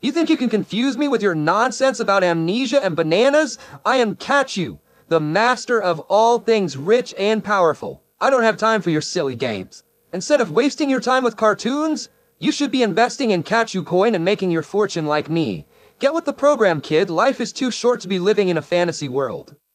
You think you can confuse me with your nonsense about amnesia and bananas? I am Kachu, the master of all things rich and powerful. I don't have time for your silly games. Instead of wasting your time with cartoons, you should be investing in Kachu coin and making your fortune like me. Get with the program, kid. Life is too short to be living in a fantasy world.